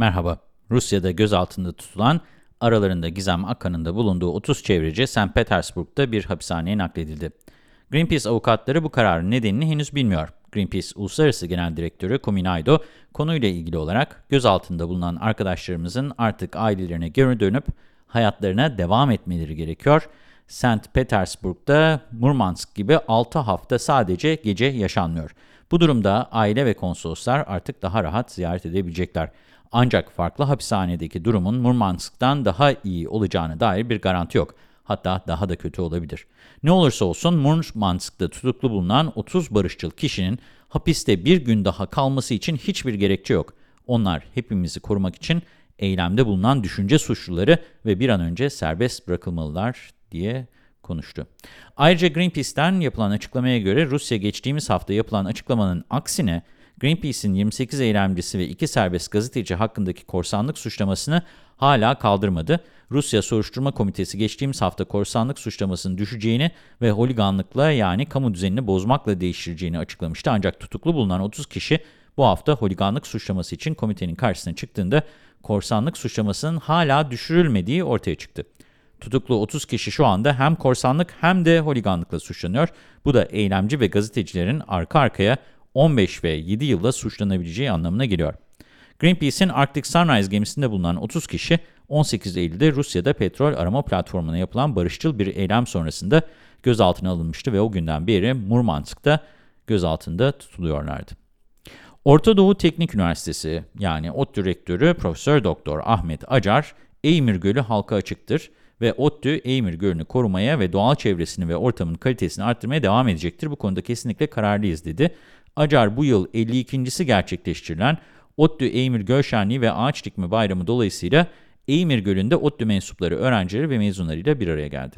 Merhaba. Rusya'da gözaltında tutulan, aralarında Gizem Akan'ın da bulunduğu 30 çevreci St. Petersburg'da bir hapishaneye nakledildi. Greenpeace avukatları bu kararın nedenini henüz bilmiyor. Greenpeace Uluslararası Genel Direktörü Kominaydo konuyla ilgili olarak gözaltında bulunan arkadaşlarımızın artık ailelerine geri dönüp hayatlarına devam etmeleri gerekiyor. St. Petersburg'da Murmansk gibi 6 hafta sadece gece yaşanmıyor. Bu durumda aile ve konsoloslar artık daha rahat ziyaret edebilecekler. Ancak farklı hapishanedeki durumun Murmansk'tan daha iyi olacağına dair bir garanti yok. Hatta daha da kötü olabilir. Ne olursa olsun Murmansk'ta tutuklu bulunan 30 barışçıl kişinin hapiste bir gün daha kalması için hiçbir gerekçe yok. Onlar hepimizi korumak için eylemde bulunan düşünce suçluları ve bir an önce serbest bırakılmalılar diye konuştu. Ayrıca Greenpeace'ten yapılan açıklamaya göre Rusya geçtiğimiz hafta yapılan açıklamanın aksine Greenpeace'in 28 eylemcisi ve 2 serbest gazeteci hakkındaki korsanlık suçlamasını hala kaldırmadı. Rusya Soruşturma Komitesi geçtiğimiz hafta korsanlık suçlamasının düşeceğini ve holiganlıkla yani kamu düzenini bozmakla değiştireceğini açıklamıştı. Ancak tutuklu bulunan 30 kişi bu hafta holiganlık suçlaması için komitenin karşısına çıktığında korsanlık suçlamasının hala düşürülmediği ortaya çıktı. Tutuklu 30 kişi şu anda hem korsanlık hem de holiganlıkla suçlanıyor. Bu da eylemci ve gazetecilerin arka arkaya 15 ve 7 yılda suçlanabileceği anlamına geliyor. Greenpeace'in Arctic Sunrise gemisinde bulunan 30 kişi 18 Eylül'de Rusya'da petrol arama platformuna yapılan barışçıl bir eylem sonrasında gözaltına alınmıştı ve o günden beri Murmansk'ta gözaltında tutuluyorlardı. Orta Doğu Teknik Üniversitesi yani ODTÜ Rektörü Profesör Doktor Ahmet Acar, Eymir Gölü halka açıktır ve ODTÜ Eymir Gölü'nü korumaya ve doğal çevresini ve ortamın kalitesini arttırmaya devam edecektir. Bu konuda kesinlikle kararlıyız dedi. Acar bu yıl 52.si gerçekleştirilen ODTÜ Eymir Göl ve Ağaç Dikme Bayramı dolayısıyla Eymir Gölü'nde ODTÜ mensupları, öğrencileri ve mezunlarıyla bir araya geldi.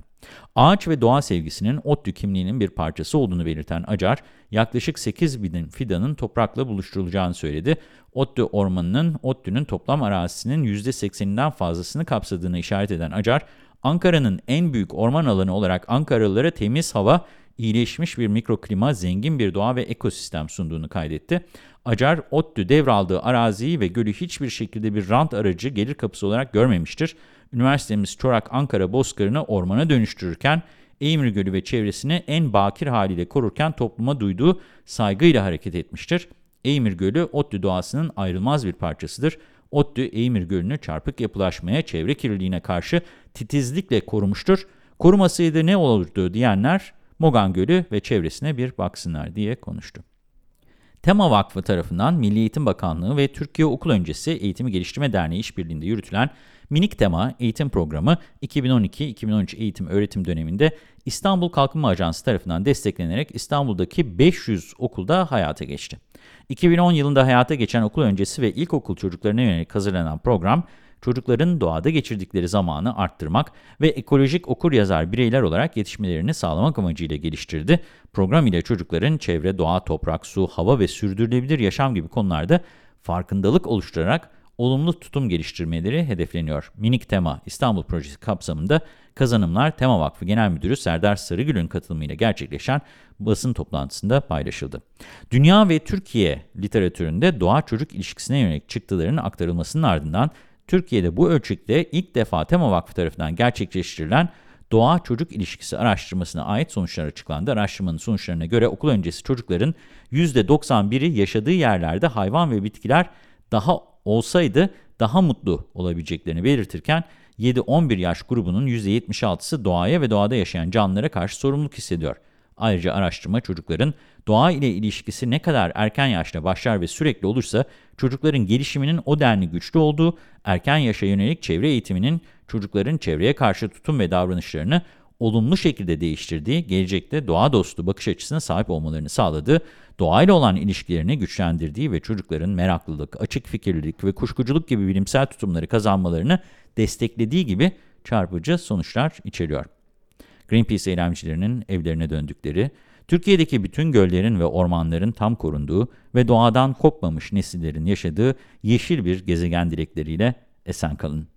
Ağaç ve doğa sevgisinin ODTÜ kimliğinin bir parçası olduğunu belirten Acar, yaklaşık 8 bin fidanın toprakla buluşturulacağını söyledi. ODTÜ ormanının ODTÜ'nün toplam arazisinin %80'inden fazlasını kapsadığını işaret eden Acar, Ankara'nın en büyük orman alanı olarak Ankaralılara temiz hava, iyileşmiş bir mikroklima, zengin bir doğa ve ekosistem sunduğunu kaydetti. Acar, ODTÜ devraldığı araziyi ve gölü hiçbir şekilde bir rant aracı gelir kapısı olarak görmemiştir. Üniversitemiz Çorak Ankara Bozkırı'nı ormana dönüştürürken, Eymir Gölü ve çevresini en bakir haliyle korurken topluma duyduğu saygıyla hareket etmiştir. Eymir Gölü, ODTÜ doğasının ayrılmaz bir parçasıdır. ODTÜ, Eymir Gölü'nü çarpık yapılaşmaya, çevre kirliliğine karşı titizlikle korumuştur. Korumasaydı ne olurdu diyenler, Mogan Gölü ve çevresine bir baksınlar diye konuştu. Tema Vakfı tarafından Milli Eğitim Bakanlığı ve Türkiye Okul Öncesi Eğitimi Geliştirme Derneği işbirliğinde yürütülen Minik Tema Eğitim Programı 2012-2013 eğitim öğretim döneminde İstanbul Kalkınma Ajansı tarafından desteklenerek İstanbul'daki 500 okulda hayata geçti. 2010 yılında hayata geçen okul öncesi ve ilkokul çocuklarına yönelik hazırlanan program, çocukların doğada geçirdikleri zamanı arttırmak ve ekolojik okur yazar bireyler olarak yetişmelerini sağlamak amacıyla geliştirdi. Program ile çocukların çevre, doğa, toprak, su, hava ve sürdürülebilir yaşam gibi konularda farkındalık oluşturarak olumlu tutum geliştirmeleri hedefleniyor. Minik Tema İstanbul Projesi kapsamında kazanımlar Tema Vakfı Genel Müdürü Serdar Sarıgül'ün katılımıyla gerçekleşen basın toplantısında paylaşıldı. Dünya ve Türkiye literatüründe doğa-çocuk ilişkisine yönelik çıktıların aktarılmasının ardından Türkiye'de bu ölçekte ilk defa Tema Vakfı tarafından gerçekleştirilen doğa-çocuk ilişkisi araştırmasına ait sonuçlar açıklandı. Araştırmanın sonuçlarına göre okul öncesi çocukların %91'i yaşadığı yerlerde hayvan ve bitkiler daha olsaydı daha mutlu olabileceklerini belirtirken 7-11 yaş grubunun %76'sı doğaya ve doğada yaşayan canlılara karşı sorumluluk hissediyor. Ayrıca araştırma çocukların doğa ile ilişkisi ne kadar erken yaşta başlar ve sürekli olursa çocukların gelişiminin o denli güçlü olduğu, erken yaşa yönelik çevre eğitiminin çocukların çevreye karşı tutum ve davranışlarını olumlu şekilde değiştirdiği, gelecekte doğa dostu bakış açısına sahip olmalarını sağladığı, doğayla olan ilişkilerini güçlendirdiği ve çocukların meraklılık, açık fikirlilik ve kuşkuculuk gibi bilimsel tutumları kazanmalarını desteklediği gibi çarpıcı sonuçlar içeriyor. Greenpeace eylemcilerinin evlerine döndükleri, Türkiye'deki bütün göllerin ve ormanların tam korunduğu ve doğadan kopmamış nesillerin yaşadığı yeşil bir gezegen dilekleriyle esen kalın.